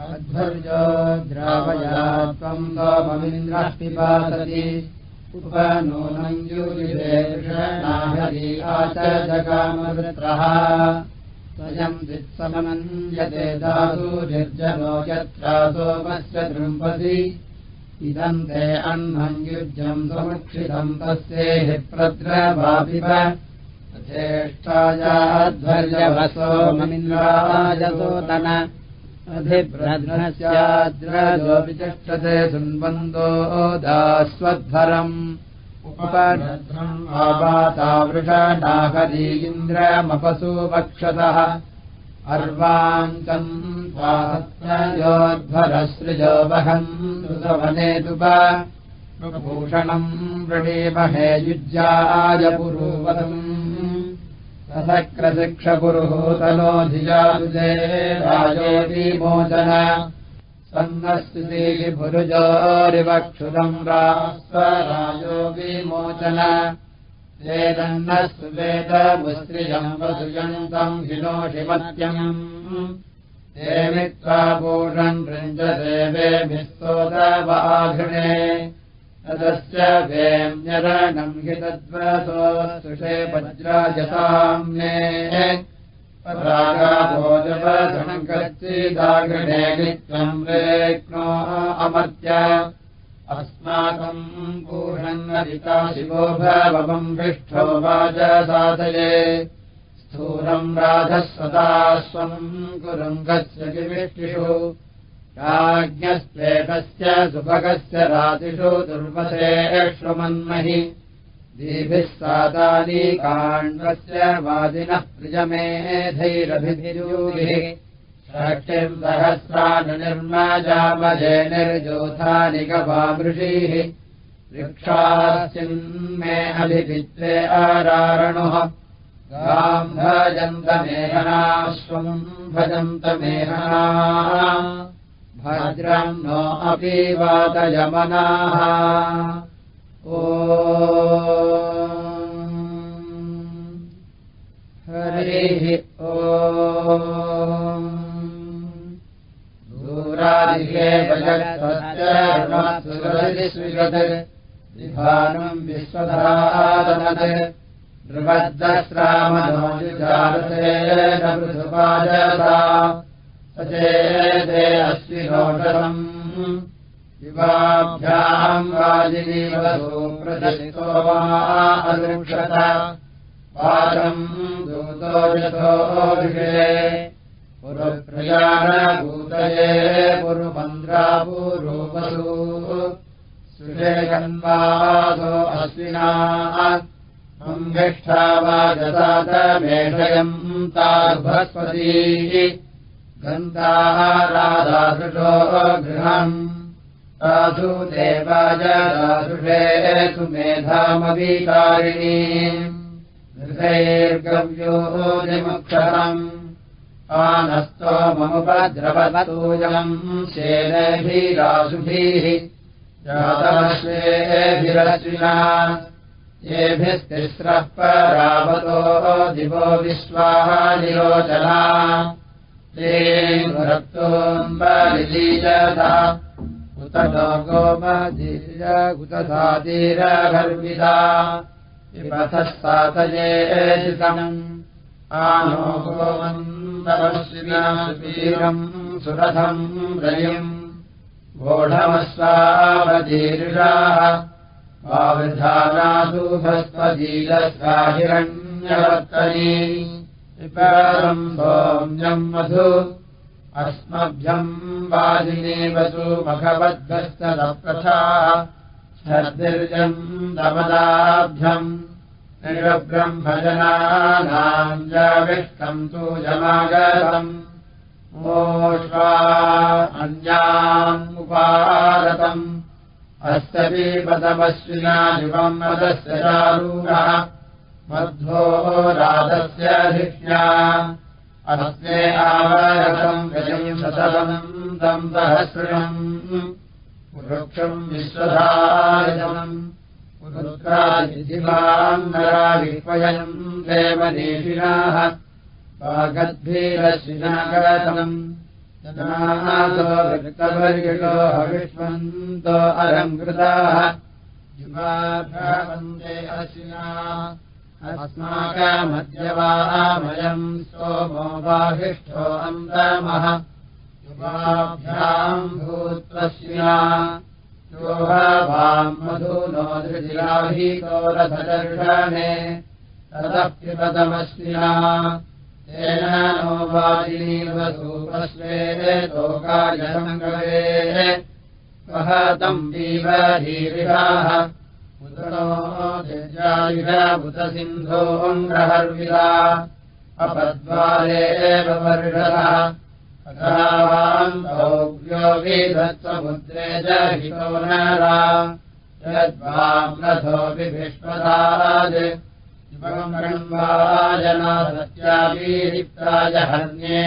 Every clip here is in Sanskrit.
अध्वर्यो द्रावया त्वम् सोममिन्द्रः पिपासति उपनूनम् यूजिषणाहरी आच जगामवृत्रः स्वयम् वित्समनन्यते दासु निर्जनो यत्रा सोमस्य दृम्पसि। इदम् ते अह्नम् युज्यम् समुक्षितम् तस्येः प्रद्रवापिव तिष्ठते सुन्वन्दो दास्वध्वरम्। उपभद्रम् आवातावृषणाहरी इन्द्रमपसु वक्षतः अर्वाञ्चम् योध्वरसृजो वहन् सुसवनेतुभूषणम् वृणीमहे युज्याय पुरुवतम् राजोऽपीमोचन सन्नस्तुतिः पुरुजोरिवक्षुदम् रास्वराजो विमोचन वेदन्नस्तु वेदमुस्त्रियम् वसुयन्तम् हिनोषिमत्यम् देवित्वा पूषन् वृञ्जदेवेभिस्तोदवाघृणे तदस्य वेम्यरणम् हि तद्वसो सुषे रेक्नो अमर्त्य। अस्माकम् पूषन्नरिता शिवो भवम् पृष्ठो वाचसाधये। स्थूलम् राधः सदा स्वम् कुरुङ्गस्य किमिष्टिषु राज्ञस्त्वेकस्य सुभगस्य रातिषु दुर्वसेष्वमन्महि दीभिः सादानी काण्डस्य वादिनः प्रियमेधैरभिधिरूभिः षष्टिम् सहस्रानुनिर्माजामजे निर्जोथानि गवामृषीः। वृक्षास्यन्मे अभिभित्रे आरारणुः। गाम् भजन्तमेहनाश्वम् भजन्तमेहना भद्रम् नो अपि वातयमनाः ओ हरिः ओ। विभानम् विश्वधादनत् ध्रुवद्दस्रामनोजुजारतेन अश्विनोषरम् युवाभ्याम् वाजिनीवसु प्रदर्शितो वा अनुक्षत वाचम् दूतो यथो ऋषे। पुरुप्रयाणभूतये पुरुमन्द्रापुरूपसु सुषेकन्वासो अश्विना सङ्घिष्ठा वाजसातमेषयम् तार्भस्पती। गन्ताः राधासृषो गृहम्। साधु देवाय दासुषे सुमेधामवीकारिणी हृदयैर्गव्यो निमुक्षरम् आनस्तो ममुपद्रवतूयम् शेनभिराशुभिः जातमश्वेभिरश्विना। येभिस्तिस्रः परावतो दिवो विश्वाः निरोचना ते रक्तोऽम्बलिलीजता उत उतसादीरगर्विदा विपथः सातयेशितम् आनो गोमन्तवश्विनाशुवीरम् सुरथम् रयिम्। वोढमस्वावदीर्षाः वावृधानासुभस्वदीलस्वाहिरण्यवर्तनी सोम्यम् मधु अस्मभ्यम् वाजिनीवसु मघवद्भस्तदप्रथा शर्दिर्यम् दमदाभ्यम् निरब्रह्मजनानाम् जाविष्टम् तु जमागतम् मोष्वा अन्याम् उपारतम्। अस्य पीपदमश्विना युवम् मदस्य चारूणः मध्वो राधस्य धिष्ण्या अस्मे आवरतम् गजम् शतवम् तम् सहस्रम् विश्वधारितम्। रुद्रादिवान्नरा विपयम् देवदेशिनाः जनातो वृत्तवर्गितो हविष्वन्तो अलङ्कृताः। युवाभ्यावन्दे अशिना अस्माकमद्यवामयम् सोमो वाहिष्ठो अन्तमः। युवाभ्याम् भूत्वस्या योहावाम् मधुनो धृतिराहीतो रथदर्शने। तदप्युपदमस्या तेन नो वाजिनीवसूपस्वे लोकायसङ्गवे वहतम् दीवधीरिषाः उदनो दिजायुषबुत सिन्धोऽङ्ग्रहर्विला अपद्वारे वर्षः अथावान्तोऽव्यो विधत्समुद्रे जहितो नरा यद्वाम्रथोऽपि विश्वदाज जना सत्याभिलिप्ताय हन्ये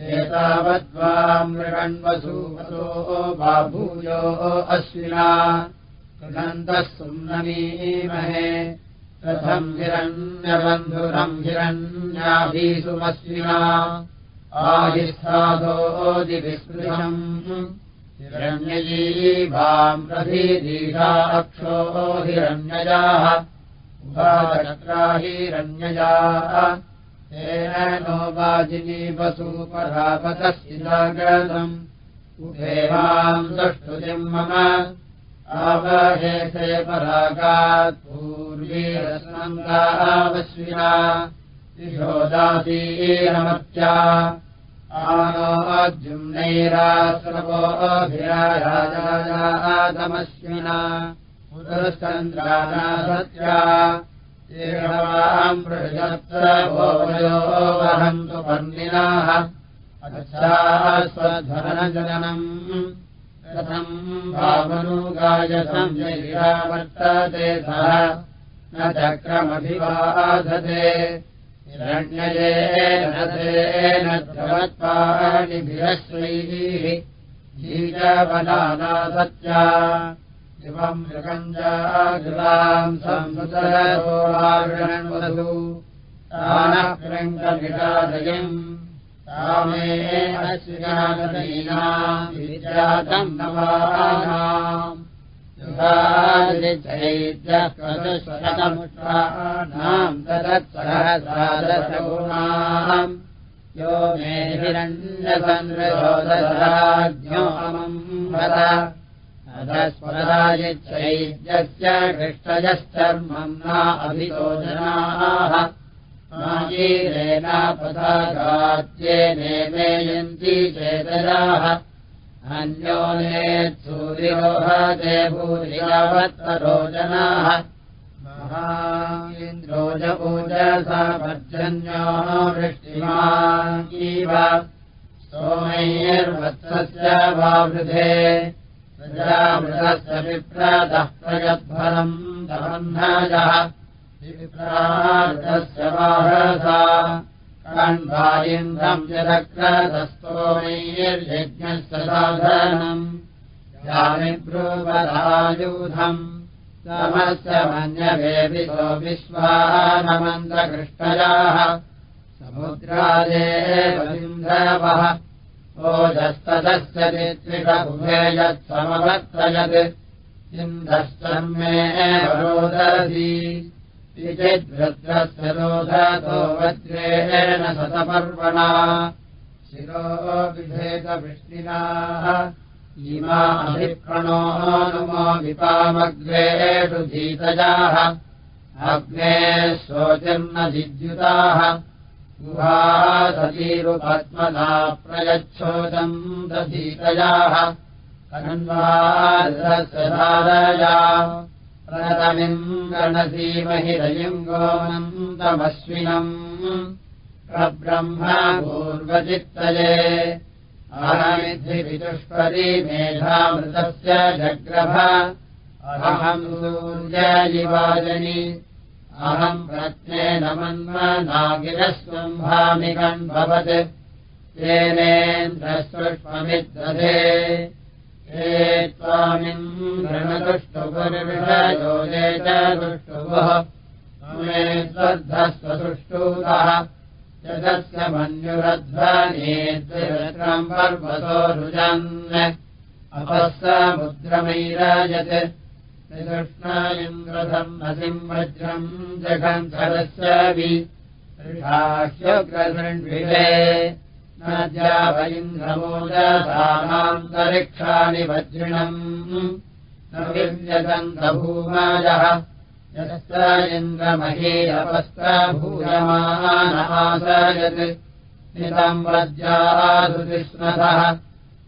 एतावद्वा मृगण्वसूवसो बाभूयो अश्विना। कृदन्तः सुम्नमीमहे। रथम् हिरण्यबन्धुरम् हिरण्याभीसुमश्विना आहिस्थादोदिविस्पृशम् हिरण्यजीभाम् प्रभीदीषा अक्षो हिरण्यजाः। उभाचक्रा हिरण्यजाः नो वाजिनीवसूपरापतशिलागतम् उभेवाम् द्रष्टुतिम् मम आवहेते परागात् पूर्वीरस्नन्दावश्विना दिशोदासीनमत्या आनोऽद्युम्नैराश्रवोऽभिराजादमश्विना एषवाम् पृषत्रभोजो वहन्तु भावनुगायसम् जयिषा वर्तते सः न चक्रमभिवाधते तेन ध्रुवत्पाणिभिरश्रैः बीजवनाना सत्या इवम् मृगञ्जागृलाम् संसुतरोहारणवधू तानः कृङ्गविषादयम् तामे अश्विनागतीनाम् विजातम् नवानाम्। युगादिचैत्यकृतमुष्टानाम् तदत्सहस्रादशगुणाम्। यो मे हिरण्यसन्द्रयोदराज्ञोऽमम् वद अधस्वराजिच्छैद्यस्य कृष्टजश्चर्मम् न अभियोजनाः मेयन्ति चेतजाः। अन्यो नेत्सूर्योहते भूरियावत्तरोजनाः महान्द्रोजपूजसा पर्जन्यो वृष्टिमाकीव। सोमैर्वत्सस्य वावृधे प्रजामृतस्य विप्रातः प्रयद्फलम् दबन्धजः विप्रातस्य वाहसा कण्वालिन्द्रम् जलक्रतस्तोमैर्यज्ञस्य साधनम्। यामिब्रूवरायूधम् समस्य मन्यवेदितो विश्वानमन्द्रकृष्णजाः समुद्रादेव सिन्धवः ओजस्तदस्य त्रिषुभे यत्समवत्तयत् इन्द्रश्चर्मे रोदसी चिद्भद्रस्य रोधतो वज्रेण शतपर्वणा। शिरो विभेदवृष्टिनाः। इमा अभिप्रणो नुमो विपामग्रेषु धीतजाः अग्ने शोचिर्नधिद्युताः गुहासतीरुपद्मना प्रयच्छोदम् दधीतयाः कण्वादस्य धारया प्रतमिम् गणसीमहि रयिम् गोमन्तमश्विनम् प्रब्रह्म पूर्वचित्तये अहमिद्धिविदुष्पदी मेधामृतस्य जग्रभ अहम् सूर्यजिवाजनि अहम् प्रत्नेन मन्मनागिरस्वम्भामिकम् भवत्। तेनेन्द्रस्पृष्पमिद्दधे हे त्वामिन्द्रणदुष्टुपुर्विषयोजे च दुष्टुवः मे स्वद्धस्वसुष्टूतः यदस्य मन्युरध्वनेद्विरत्रम् पर्वतो रुजन्। अपःसमुद्रमैराजत् निकृष्ण इन्द्रधर्मसिम् वज्रम् जघन्धरस्य विषाह्यग्रसृण्विषे न जाव इन्द्रमोदसानान्तरिक्षाणि वज्रिणम्। न विव्यगन्धभूमाजः यस्य इन्द्रमहे अपस्तभूयमानमासयत् नितम् वज्राधुतिष्णतः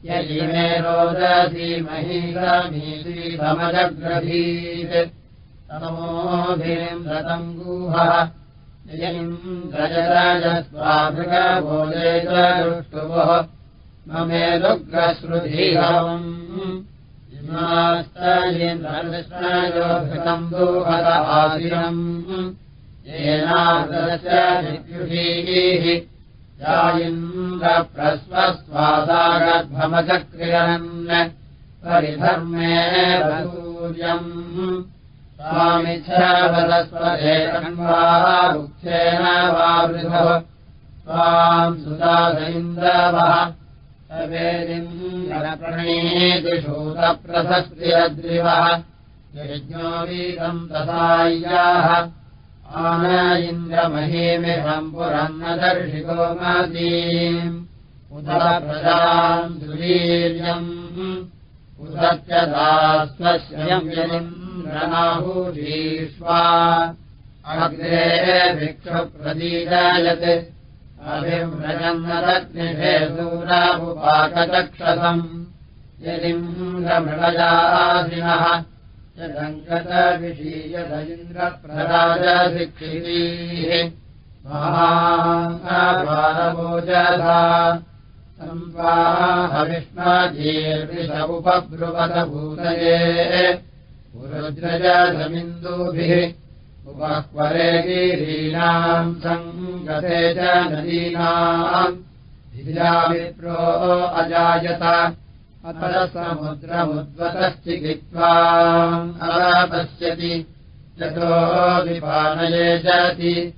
यजिमे रोदधीमहीरमीश्रीतमजग्रभीत् तमोभिम् रतम् गुहः। यजिन्द्रजराजस्वाभृगभोजे च दृष्टुवः ममेदुग्रश्रुधीहवम् इन्द्रयोभृतम् दुहत आशिरम् येनादस्य विद्युषीः इन्द्रप्रस्वस्वासागर्भमचक्रियन् परिधर्मे सूर्यम् स्वामिच्छवदस्वदेकण्वारुक्षेण वावृधः। स्वाम् सुदास इन्द्रवः सवेदिन्द्रप्रणीतिशूतप्रशस्तिरद्रिवः यज्ञो वीरम् तथाय्याः आन इन्द्रमहीमिहम् पुरन्न दर्शिको मदीम् उदरप्रजाम् दुरीर्यम् उदत्यदास्वश्रयमिन्द्रनाहुरीष्वा अग्रे भिक्षुप्रदीरायत् अभिव्रजन्नदग्निषे दूरामुपाकचक्षसम् यदिन्द्रमृगजासिनः यदङ्गतविषीयत इन्द्रप्रराजशिक्षितीः महारमोजधा सम्पाहविष्णाजीर्विष उपब्रुवतभूतये पुरुद्रजमिन्दुभिः उपह्वरे गिरीणाम् सङ्गते च नदीनाम् धिजाविप्रो अजायत अपरसमुद्रमुद्वतश्चिकित्वा अपश्यति यतो विपानये जाति।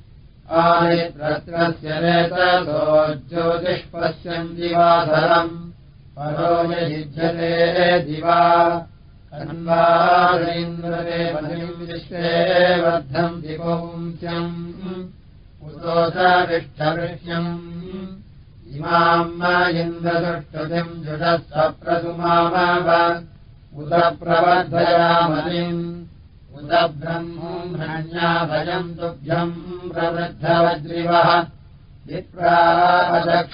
आदित्रस्य रेतसो ज्योतिष्पश्यन् दिवाधरम् परो युज्यते दिवा। कन्वारेन्द्रते पतिम् विश्वे वर्धम् दिपोंस्यम् उतोषविष्ठवृष्यम् इमाम् सप्रसुमाव उत प्रवर्धयामतिम् उत ब्रह्मण्या तुभ्यम् प्रवृद्धवज्रिवः विप्रापदक्ष्मजीवते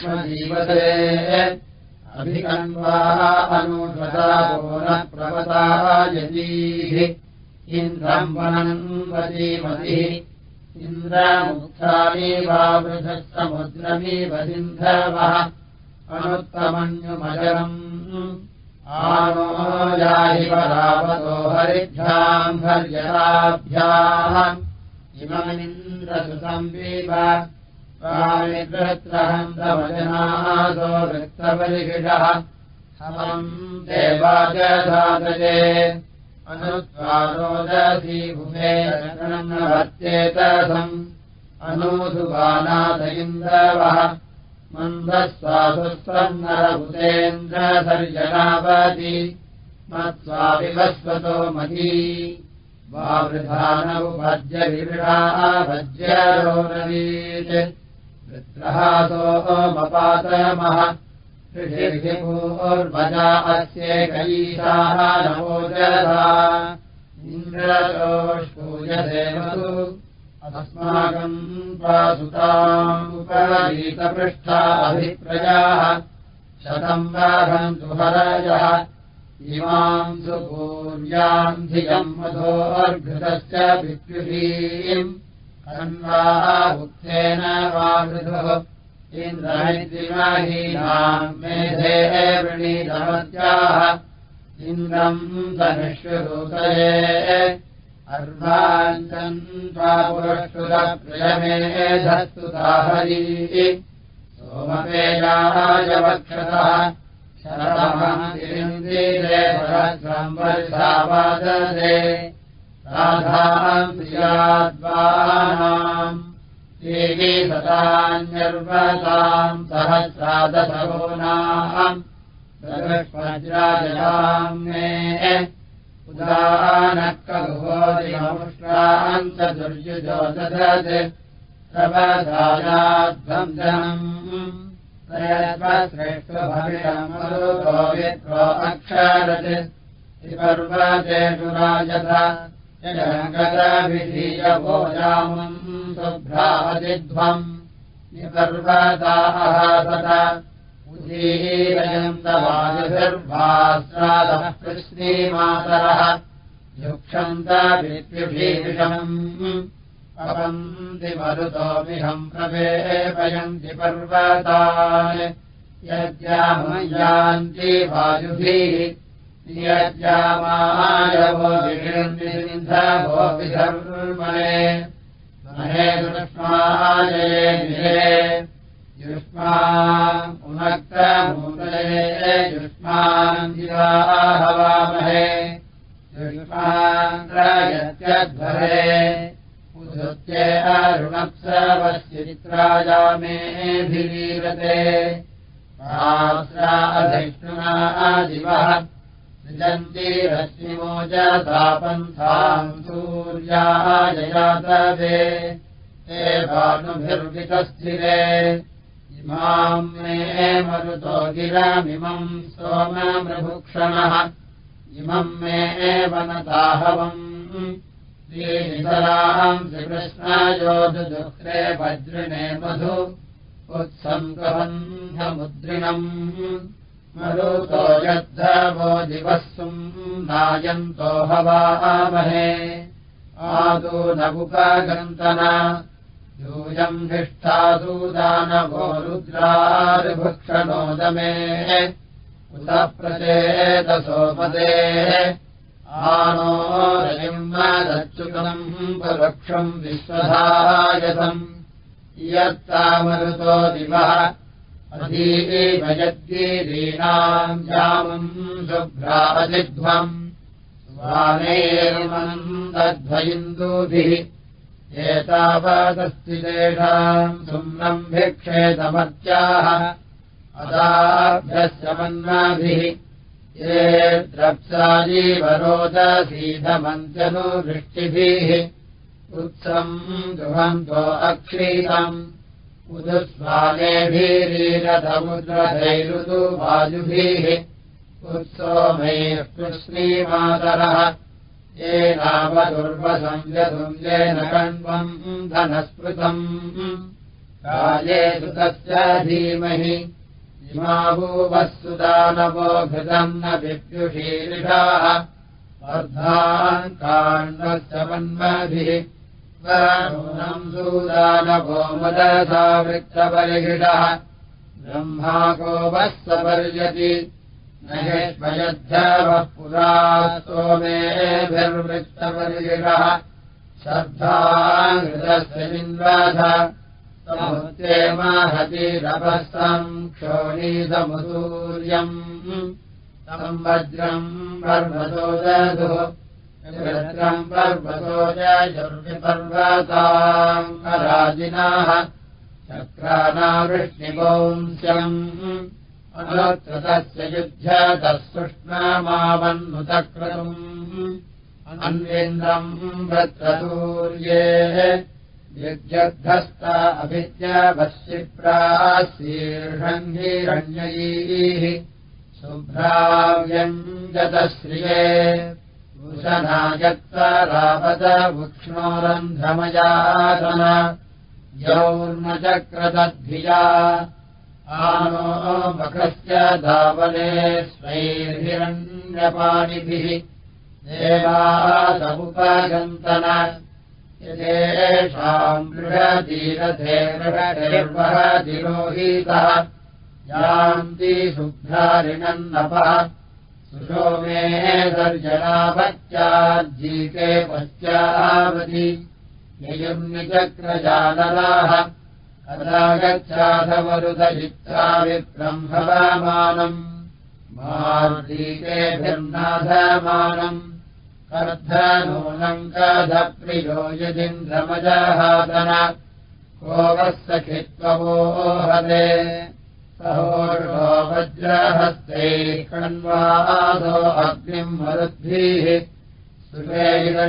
अभिकन्वा अनुषदाो न प्रवता यतीः इन्द्रम् वनन्वतीमतिः इन्द्रमुक्तामीवावृधः समुद्रमीव सिन्धवः अनुत्तमन्युमजरम् आनो याहि परावतो हरिभ्याम् हर्यताभ्याः इममिन्द्रसुसंवीव स्वामित्रहन्तवजनादो वृत्तपरिषिषः समम् देवाजधातये अनुत्वारोदसी भुवे रक्षणन्नभत्येतसम् अनूधुबानाथ इन्द्रवः। मन्दस्वासुस्वन्नरभुतेन्द्रसर्जनावति मत्स्वाभिवस्वतो मती वावृधानौ भज्यविवृढा भज्यरोरवीत् वृत्रहासोमपातमः ऋषिर्भिभूर्वजा अस्येकैषाः नवोजधा इन्द्रयोष्पूयदेवतु अस्माकम् पासुतामुपरीतपृष्ठा अभिप्रजाः। शतम् वाघन्तु हरजः। इमाम् सुपूर्याम् धियम् मधोर्घृतश्च विद्युषीम् अन्वाुक्तेन वा मृधुः इन्द्रमिद्विमहीनाम् मेधे वृणीतमत्याः इन्द्रम् धनुष्यरूतये अर्वाञ्चन् त्वा पुरष्टुरप्रियमेधस्तुताहरी सोमपेयाय वक्षतः शरमहिन्दीरे परस्वम्बर्षावादते राधाम् स्याद्वानाम् देवी सतान्यर्वताम् सहस्रादशगोनाम् वज्राजयाम् मे उदानकभोदिमुष्टाम् च अक्षरत् पर्वतेषु राजथा जगदभिधीयभोजामम् शुभ्रादिध्वम् निपर्वताः सत उदीरयन्तवायुभिर्भास्रादः कृष्णीमातरः। युक्षन्तभिद्युभीषणम् अपन्ति मरुतोऽपिहम् प्रवेपयन्ति पर्वतान्। यज्ञामयान्ति वायुभिः। यज्ञामायवो विषन्ति धर्मणे दुष्माजये निरे। युष्मा उनक्तमूतये युष्मान् हवामहे युष्मान्द्रयत्यध्वरे उधृत्ये अरुणप्सवश्चित्रायामेऽभिरीरते अधिष्णुना दिवः सृजन्ति रश्मिमोजसापन्थाम् सूर्याजयातवे ते भानुभिर्वितस्थिरे। इमाम् मे मरुतो गिरामिमम् सोममृभुक्षणः इमम् मे वनताहवम् श्रीनितराम् श्रीकृष्णयोधुदुःखे वज्रिणे मधु। उत्सङ्गबन्धमुद्रिणम् मरुतो यद्धवो दिवस्सुम् नायन्तो हवामहे। आदो नगुपगन्तन यूयम् निष्ठादूदानवो रुद्रारिभुक्षणोदमे। उत प्रचेतसोपदे आनो रजिम्मदच्युतम् परोक्षम् विश्वधायसम् यत्तामरुतो दिवः अधीवयद्गीरीणाम् जामम् शुभ्राजिध्वम् स्वानेर्मन्दध्वयिन्दुभिः एतावदस्ति तेषाम् सुम्नम् भिक्षेतमत्याः अदाभ्यस्य मन्नाभिः ये द्रप्साजीवरोदसीधमन्त्यनुवृष्टिभिः उत्सम् गृहन्तो अक्षीतम् उदुस्वानेभिरीरथमुद्रधैरुदु वायुभिः उत्सोमे कृष्णीमातरः। येनावदुर्वसंयतुल्येन कण्वम् धनस्पृतम्। काले सुतस्य धीमहि इमाभूवः सुदानवो घृतम् न विप्युषीरिषाः। वर्धान् काण्डस्य मन्मभिः नूनम् सूदानवो मदसा वृत्तपरिहृषः ब्रह्माको वः सपर्यति न हेष्मयद्धवः पुरा सोमेभिर्वृत्तपरिहृषः श्रद्धाङ्घृतस्य विन्वाध समुद्रे महतिरभस्तम् क्षोणीतमुसूर्यम्। तम् वज्रम् पर्वतो दधुः वज्रम् पर्वतो जयुर्विपर्वताम् राजिनाः चक्रानावृष्टिवंस्यम् अनुकृतस्य युध्यतः सुष्मावन्नुतक्रतुम् अन्वेन्द्रम् वृत्रतूर्ये युध्यद्धस्त अभिद्यवशिप्राशीर्षम् हिरण्यैः शुभ्राव्यञ्जतश्रिये भूषणायत्तरावदवृक्ष्णोरन्ध्रमयासन यौर्नचक्रतद्भिया आनो मखस्य धावने स्वैर्हिरण्यपाणिभिः देवासमुपगन्तन यदेषाम् गृहतीरथे गृहनिर्वहतिरोहीतः यान्ति शुद्धारिणन्नपः सुषोमे दर्जनाभत्याज्जीके पश्चावति ययुर्निचक्रजानराः कदा गच्छाधमरुदचित्रा विब्रह्मवामानम् मार्दीकेभिर्नाधमानम् कर्धनूनम् कधप्रियो यदिन्द्रमजहादन को वः सखित्वमोहते सहोषो वज्रहस्तैः कण्वादो अग्निम् मरुद्भिः सुषैरण्यवासीभिः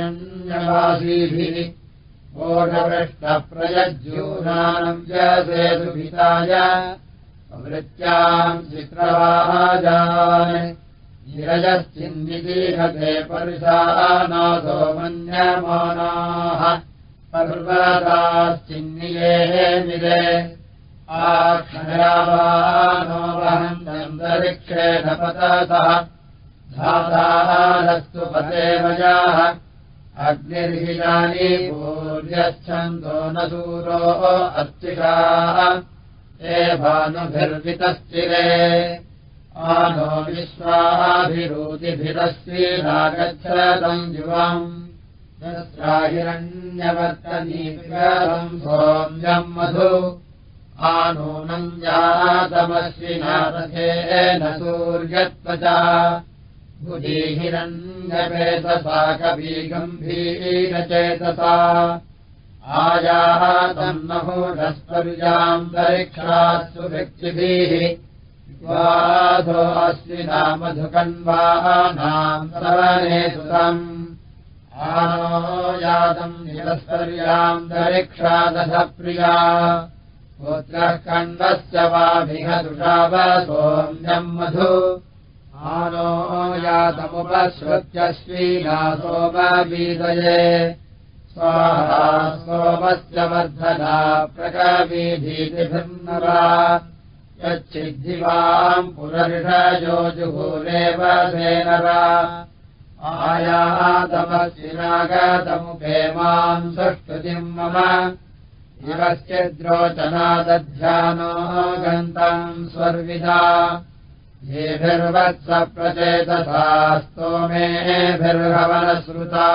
ओषपृष्टप्रयज्यूनानम् जसेतुभिताय वृत्याम् चित्रवाजान् गिरजश्चिन्निदीहते परुषानासो मन्यमानाः पर्वताश्चिन्नियेः मिले आक्षयावानो वहन्तरिक्षेण पततः धातारस्तु पतेवजाः अग्निर्हितानि पूर्यच्छन्दो न सूरो अर्चिषाः हे भानुभिर्वितश्चिरे आनो विश्वाभिरूतिभिरस्वीरागच्छतम् युवम्। तत्राहिरण्यवर्तनीम् सोम्यम् मधु आनूनम् जातमश्विनाथेन सूर्यत्वचा। भुजीहिरण्यवेतसा कवी गम्भीरचेतसा आयातम् नभोढस्पर्यान्तरिक्षात्सु व्यक्तिभिः वाधो अस्विना मधुकन्वानाम् श्रवणे सुतम्। आनो यातम् निरस्पर्यान्तरिक्षादधप्रिया पुत्रः कण्डस्य वाभिहदुषावसोऽन्यम् मधु। आनो यातमुपश्रुत्यश्वीना सोमवीदये स्वाहा सोमस्य वर्धना प्रकवीधीतिभिर्नरा यच्चिद्धिवाम् पुनरिषयो जुहुरेव सेनरा। आयातमश्विनागतमुपेमाम् सुष्टुतिम् मम इवश्चिद्रोचनादध्यानो गन्तम् स्वर्विदा। येभिर्वत्स प्रचेतसा स्तोमेभिर्भवनश्रुता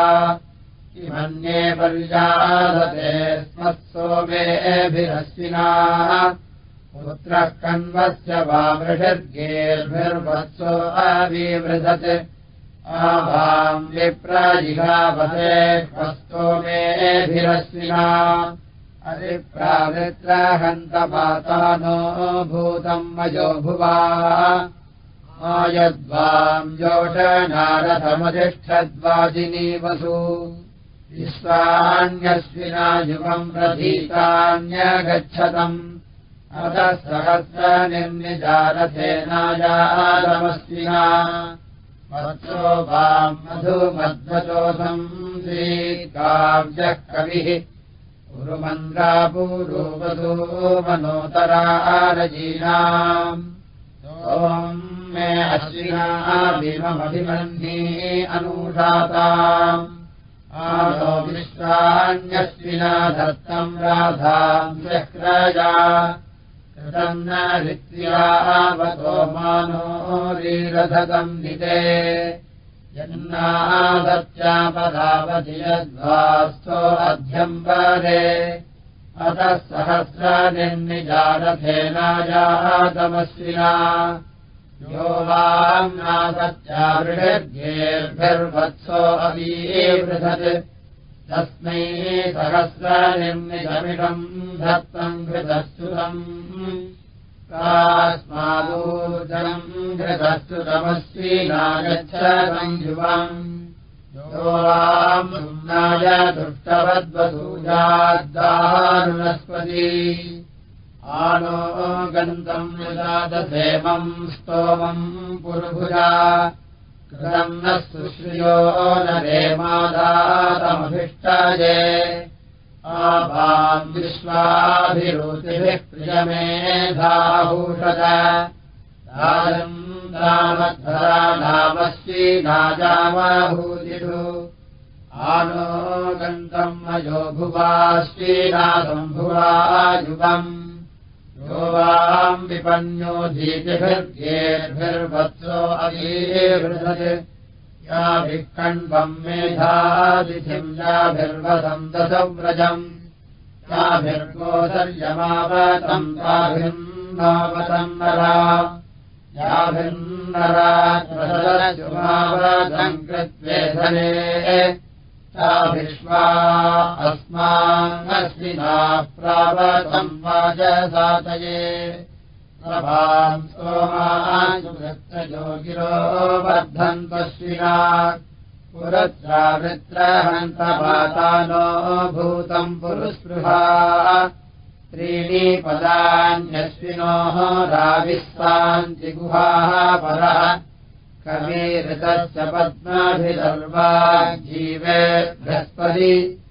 किमन्ये पर्यादते स्मत्सोमेभिरश्विना पुत्रः कण्वस्य वा वृषर्गेर्भिर्वत्सो अविवृधत् आभाम् विप्रजिहावते स्तोमेभिरश्विना अरिप्रावृत्रहन्तपातानो भूतम् मयो भुवा। आयद्वाम् जोषनारथमधिष्ठद्वाजिनी वसु विश्वान्यस्विना युगम् प्रधीतान्यगच्छतम् अतः सहस्रनिर्निजारथेनायादमस्विना मत्सो वाम् मधुमध्वचोऽसम् श्रीकाव्यः कविः गुरुमन्द्रापूरोवधो मनोतरारजीनाम्। सोम् मे अश्विनाभिमभिमन्ये अनुषाताम्। आदो विश्वान्यश्विना दत्तम् राधाम् चक्रजा। कृतम् न ऋत्यावतो मानो रीरधतम् निते यन्नादत्यापदावधि यद्वास्थो अध्यम्बरे। अतः सहस्रनिर्निजारथेनायातमश्विना यो वाङ्नासत्यावृषर्गेर्भिर्वत्सो अवीवृधत् तस्मै सहस्रनिर्निजमिषम् धत्तम् घृतस्तुतम् स्मादूर्जनम् घृतस्तुतमस्वीनागच्छतम् युवम् योवाम्नाय दुष्टवद्वसूजाद्दारुणस्पति आनो गन्तम् निदादधेमम् स्तोमम् पुरुभुजा। कृतम् नः सुश्रियो न रेमादातमभिष्टाये आभाम् विश्वाभिरुचिभिः प्रियमेधाभूषद राजम् रामध्वरा नामस्वी नाजामाभूतिषु आनो गन्तम् अयो भुवा श्रीनासम्भुवा युवम् यो वाम् विपन्यो धीतिभिर्गेर्भिर्वत्सो अवीवृधत् याभिः मेधादिथिम् याभिर्वसम् दशव्रजम् याभिर्गोदर्यमावतम् ताभिन्नावतम् नरा। याभिन्नराजुमावतम् कृत्वेधने ताभिष्वा अस्मान्नस्मिना प्रावतम् वाजसातये प्रभाम् सोमायुवृत्तयो गिरो वर्धन्तश्विना पुरत्रावृत्रहन्तपातानो भूतम् पुरुस्पृहा। त्रीणि पदान्यश्विनोः राविस्तान्तिगुहाः परः। कविऋतस्य पद्माभिदर्वा जीवे बृहस्पति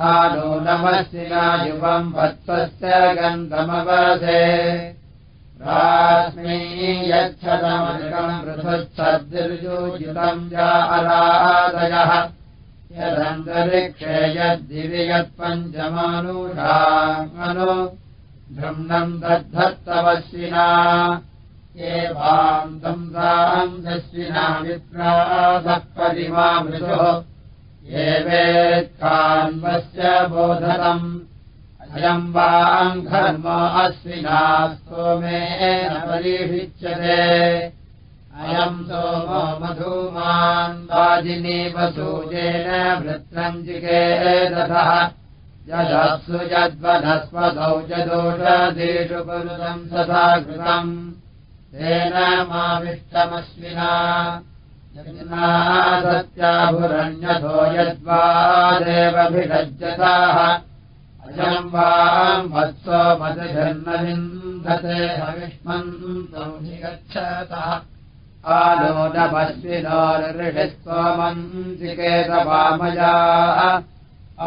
नमस्विना युवम् वत्सस्य गन्धमवसे स्मै यच्छतमृगम् पृथुच्छद्दिर्योजितम् जा अरादयः यदन्तरिक्षे यद्दिवि यत्पञ्चमानुषामनु ब्रह्मम् दद्धत्तवश्विना एवान्तम् ताम् दश्विना विप्राधः परिमामृतुः एवेत्कान्वस्य बोधनम् अयम् वाङ्घर्म अश्विना सोमेन परीभिच्यते अयम् सोमो मधूमान् वृत्रम् जिकेदधः यदत्सु यद्वनस्पतौ च दोषदेषु पुरुषम् तथा कृतम् तेन माविष्टमश्विना। सत्याभुरण्यथो यद्वा देवभिषज्यताः वाम् वत्सो मदधर्मविन्दते हविष्मन्तौ निगच्छतः आलो नमस्विनोर्षिस्तोमञ्चिकेतवामया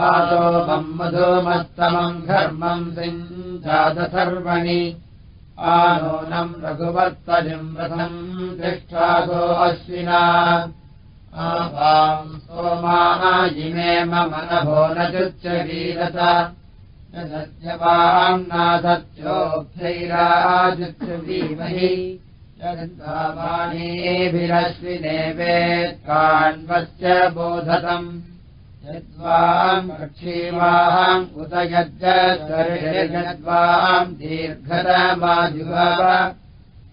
आसोमम् मधुमत्तमम् घर्मम् सिञ्जातसर्वणि आनूनम् रघुवर्तनिम् रथम् अश्विना। आवाम् सोमाः इमे मम न चुच्चवीरत सत्यवान्नासत्योक्थैराजुच्चीमहि यद्वाणीभिरश्विनेवेत्कान्वस्य बोधतम् यद्वाम् क्षीवाम् उत यद्वाम् दीर्घतमाजुव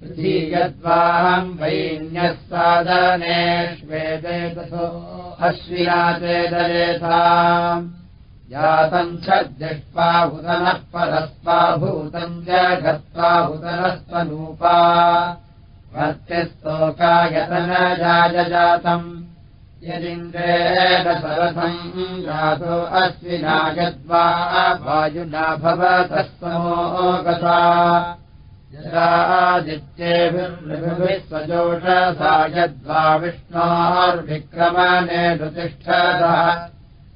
पृथीयद्वाहम् वैन्यः साधनेष्वेदेतसो अश्विना जातम् छद्दिष्पा हुतनः परस्पा भूतम् च गत्वा हुतनस्तनूपा वर्त्यस्तोकायतनजायजातम् यदिन्द्रेण सरथम् जातो अश्विना यद्वा वायुना भवतः समो गता स्वजोषसा यद्वा विष्णोर्विक्रमणे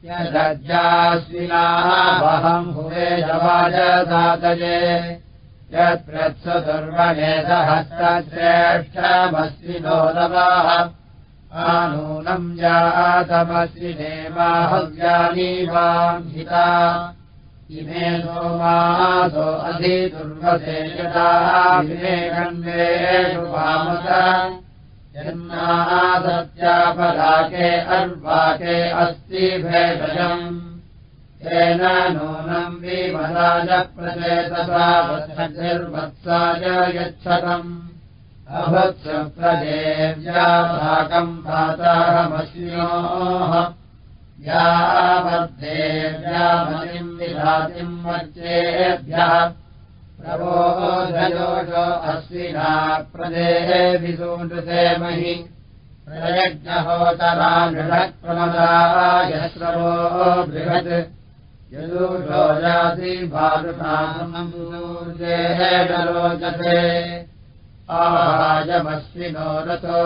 ऋतिष्ठतः यदज्जाश्विनाः वहम् हुवे जवाजदातये यत्प्रत्सुर्वणे सहस्रश्रेष्ठमश्विनो नवाः आनूनम् हिता। इमे यदा विवेकन्वेषु वामस जन्मासत्यापराके अर्वाके अस्ति भेषजम् तेन नूनम् प्रचेतसा वत्सर्वत्साय यच्छतम्। अभत्सप्रदेव्या साकम् पाताहमश्विनोः यावद्देव्यामतिम् विधातिम् वर्चेभ्यः अश्विना प्रदेभिसूनृतेमहि प्रयज्ञहोतरा नृढक्रमदायश्रवो बृहत्। यदूषो जाति भारुषामूर्जेन रोचते आहायमश्विनो रथो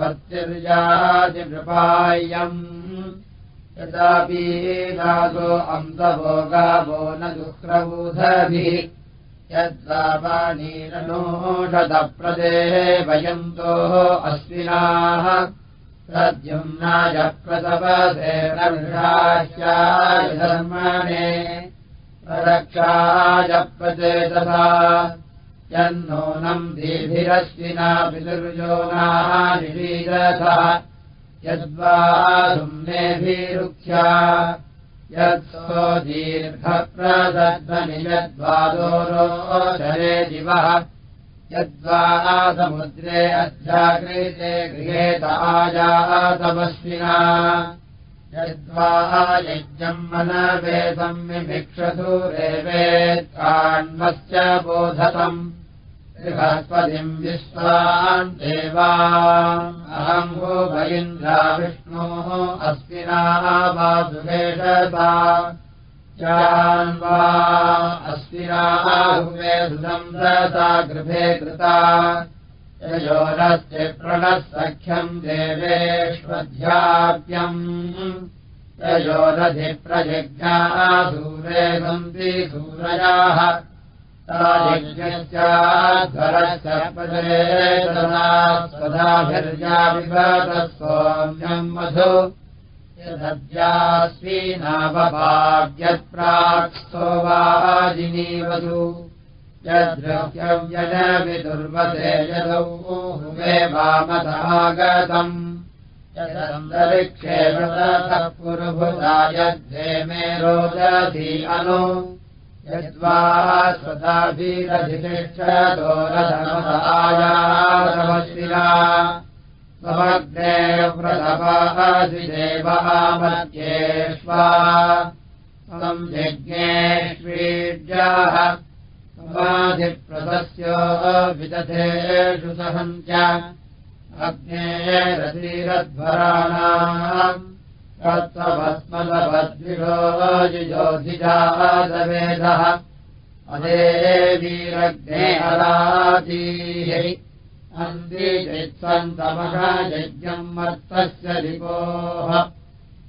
भर्तिर्याति नृपायम् यदापीनादो अम्बवो गावो न दुःख्रबूधभिः यद्वाणीरनोषदप्रदेः वयन्तोः अश्विनाः प्रद्युम्नाय प्रतपसे रक्षाश्चाय धर्मणे रक्षाय प्रचेतसा यन्नूनम् दीभिरश्विना निरीरथः यद्वा सुम्नेभिरुक्ष्या यत्सो दीर्घप्रदध्वनि यद्वादोरोचरे दिवः यद्वा समुद्रे अध्याकृते गृहेत आजातमस्विना यद्वा यज्ञम् मनवेदम् विभिक्षतु रेवेत्काण्वस्य बोधतम् बृहस्पतिम् विश्वान् देवा अहम् भो भयिन्द्रा विष्णोः अस्मिना वासुवेशता चान्वा अस्मिनाहुवे सुदम् दता गृहे कृता। ययोरस्य प्रणः सख्यम् देवेष्वध्याप्यम्। ययोरधिप्रयज्ञाः सूरे सन्ति सूरयाः यज्ञस्याध्वरस्य स्वधाभिर्या विभतः सोम्यम् मधु यदद्यास्वीनावभाग्यत्प्राक्स्तो वाजिनीवधु यद्रव्यव्यजविदुर्वते यदौ हुवे वामथागतम् यदन्तरिक्षेमतः पुरुभुता यद्धे मे रोदधि अनु यद्वा स्वदाभिरधितिष्ठदोरधमसायातमशिरा समग्ने व्रतपादिदेवामध्येष्वा यज्ञेष्वीड्याः समाधिप्रदस्य विदधेषु सहन्त्य। अग्नेरधीरध्वराणाम् तत्त्वभस्मलभद्विषोजिजोधिजातवेदः अदे वीरग्ने अराजीः अन्दिचित्सन्तमः यज्ञम् मर्तस्य दिपोः।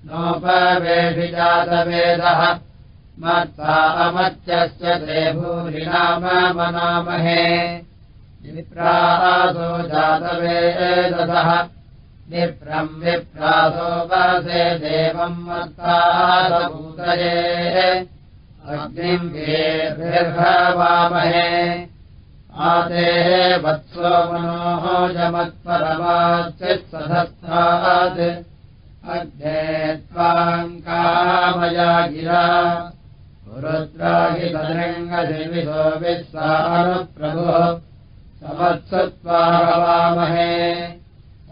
नोपवेभिजातवेदः। मर्ता ते भूरिनाम मनामहे। विप्रासो जातवेदः विप्रम् विप्रासोपसे देवम् मर्ताभूतये अग्निम् वेर्भिर्भवामहे आतेः वत्सो मनोः जमत्परमाच्चित्सधस्तात् अग्ने त्वाम् कामया गिरा। रुद्राहितदृङ्गदिविशो विस्वानुप्रभुः समत्सत्त्वा हवामहे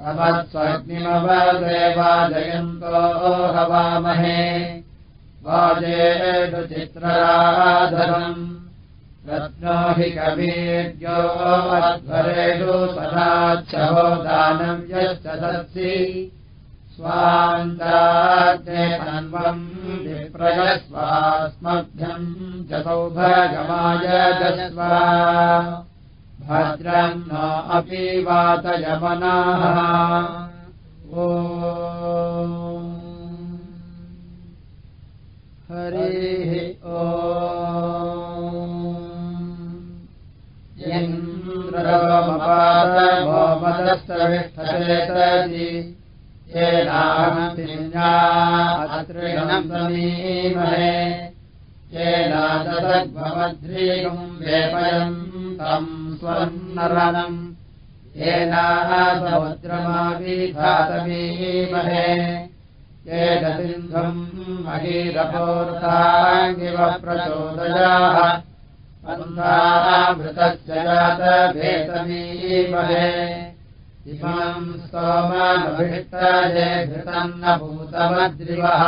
समत्स्वग्निमवदेवाजयन्तो हवामहे वाजेषु चित्रराधनम्। रत्नो हि कवीर्यो अध्वरेषु सदाच्छहो दानम् यश्च दत्सि स्वान्ताग्ने अन्वम् विप्रयस्वास्मभ्यम् च सौभगमाय दस्वा भद्रम् न अपि वातयमनाः। ओ। हरिः ओ येनाहम् समीमहे। येनादद्भवद्रीगम् वेपयम् तम् स्वर्णरणम् येनाः समुद्रमाविघातमीमहे येन सिन्धुम् महीरपोर्ताङ्गिव प्रचोदयाः अन्धामृतस्य जातभेतमीमहे इमम् भूतमद्रिवः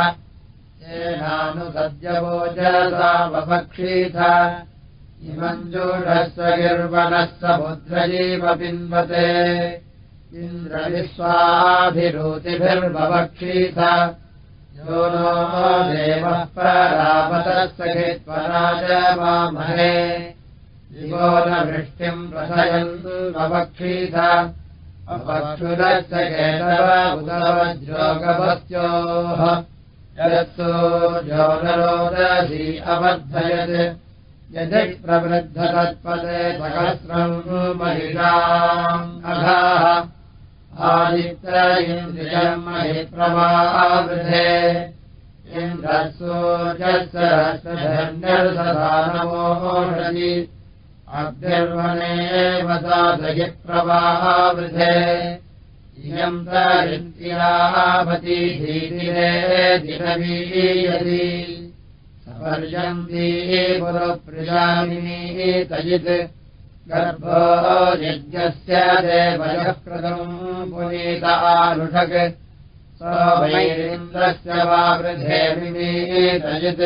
येनानुसद्यवोजसावभक्षीथ इमम् जोढस्य गिर्वणः समुद्रजीव पिन्वते इन्द्रविश्वाभिरूतिभिर्भवक्षीथ यो नो देवः दिवो न वृष्टिम् अपक्षुरस्य केतव उदवज्रोगवस्योः यत्सो जोनरोदधि अवर्धयत् यदि प्रवृद्धतत्पदे सहस्रम् महिषाम् अघाः आदित्र इन्द्रियम् महि प्रवावृधे इन्द्रसूर्यसहस्रधन्यर्सदानमोषति अभ्यर्वणेव साधयि प्रवावृधे इयम् तरिन्त्यापति धीतिरे दिनवीयति सपर्यन्ती पुरप्रियामिनी तजित्। गर्भो यज्ञस्य देवयः कृतम् पुनीतानुषक् स्वैरिन्द्रस्य वा वृधे विमीतजित्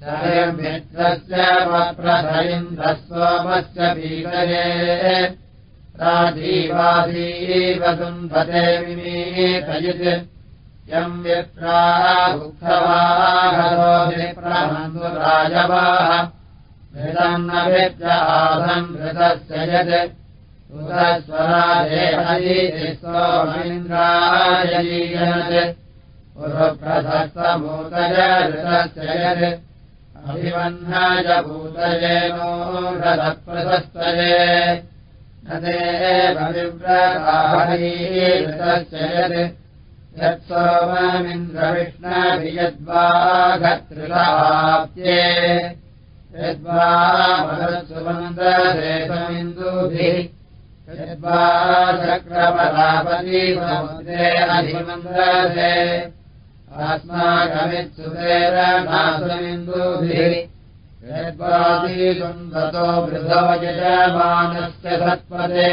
शयमित्रस्य वप्रधरिन्द्रस्वमस्य पीतये। राजीवादीवसुन्धते विमीतजित् यम् विप्राभुक्तवाघरोभिप्रमन्धुराजवाः घृतम् न विद्य आधम् घृतस्य यत् उदस्वराजे हरीन्द्रायीयत् पुरप्रधस्तभूतय घृतस्य यत् अभिवह्नाय भूतयेनो घृतप्रशस्तये न यत् यत्सोममिन्द्रविष्णाभियद्वाघत्रिलाप्ये यद्वा मदत्सुमन्द्रदेशमिन्दुभिः यद्वा चक्रपदापति समुद्रे अधिमन्द्रसे अस्माकमित्सुतेर नासमिन्दुभिः यद्वादीसुन्दतो वृधो यजमानस्य सत्पदे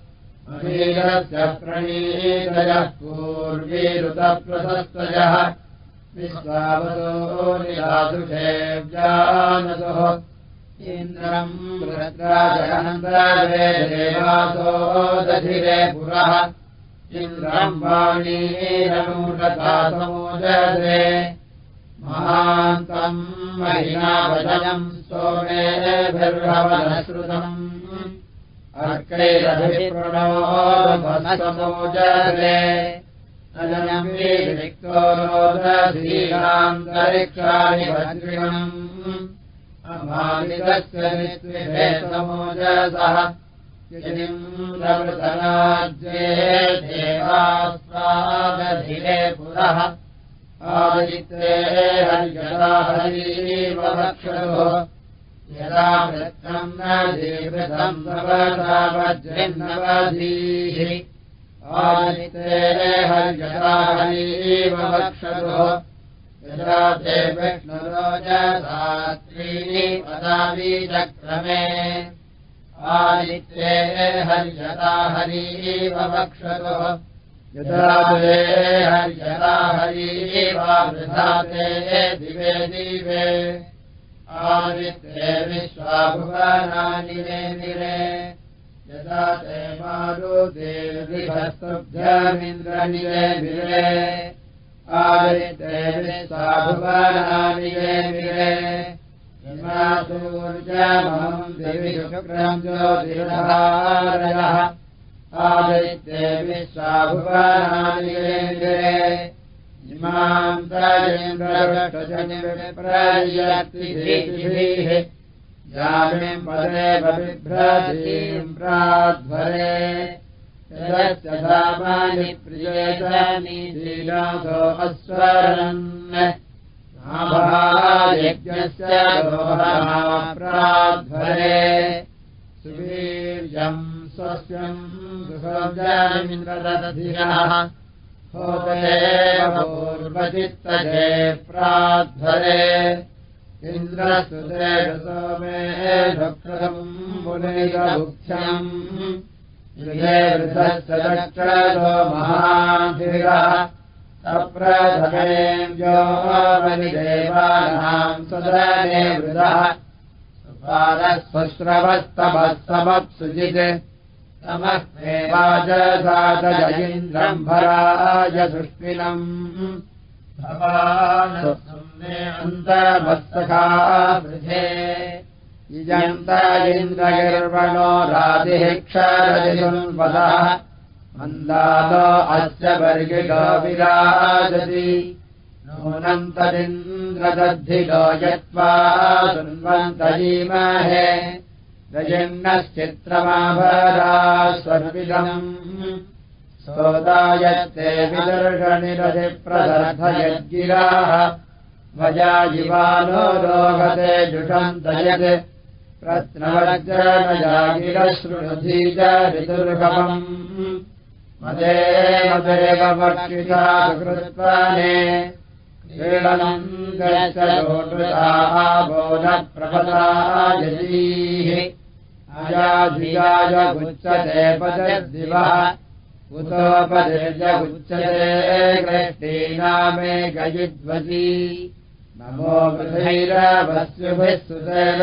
अमीरस्य प्रणीतयः पूर्वीरुतप्रशस्तयः विश्वावतो निरादुषेव्यानसुः इन्द्रम् पुरः इन्द्रम् समोजसे महान्तम् महिनावचनम् सोमेभिर्भवनश्रुतम् वज्रिणम् अमालिकस्य नित्विभे समोजसः यदिन्द्रवृतराज्ये देवास्वादधिरे पुरः। आदित्रे हरिजला हरीवक्षोः यदा वृत्तम् न जीवृतम् भवता वज्रिन्नवधीः आदिते हरिजला हरीवक्षोः यदा ते विष्णुरोजसात्रीणि पदावीचक्रमे आदित्ये हर्यदा हरीवक्षतुः यदा ते हर्यदा हरीवावृथा ते दिवे दिवे आदित्ये मे निरे यदा ते मारुदेविभस्तुभ्यमिन्द्रनिवे विरे आदित्ये विश्वाभुवनानि मे निरे सूर्यमहम् दिवि शुक्रम् ज्योतिर्धारयः आदित्ये विश्वाभुवनानिरे इमाम् प्रयन्द्रविप्रयतिभिः जामिम् पदे बिभ्रतीम् प्राध्वरे। यस्य धामानि प्रियेतनि लीलासो अस्वरन् यज्ञस्य प्राध्वरे सुवीर्यम् स्वस्यम् पूर्वचित्तजे प्राध्वरे। दक्षो महाधिरः अप्रथमेव्योमनिदेवानाम् सदने वृदः सुपादः स्वश्रवस्तमः समप्सुजित् तमःवाजसादजयीन्द्रम् भराय सुष्मिनम् अन्तमस्तका वृधे इजन्त इन्द्रगिर्वणो रातिः क्षरजिन्वदः मन्दालो अस्य वर्गिलो विराजति नूनन्तरिन्द्रदद्धिलो यत्त्वा शृण्वन्तजीमहे रजिन्नश्चित्रमाभरा स्वर्विदम् सोदायत्ते विदर्शनिरधिप्रदर्थयद्गिराः भजाजिवानो रोगते जुषन्त यत् प्रत्नवज्रनजागिरश्रुधीज ऋतुर्गमम्। मदे मदेव भक्षिता कृत्वाने क्रीडनम् गच्छोटृताः बोधप्रभता अयाधियाय गुच्यते पदद्दिवः उतोपदेजगुच्यते कृष्टीनामे गयिद्वती नमो वृथैरवस्युभिः सुतेन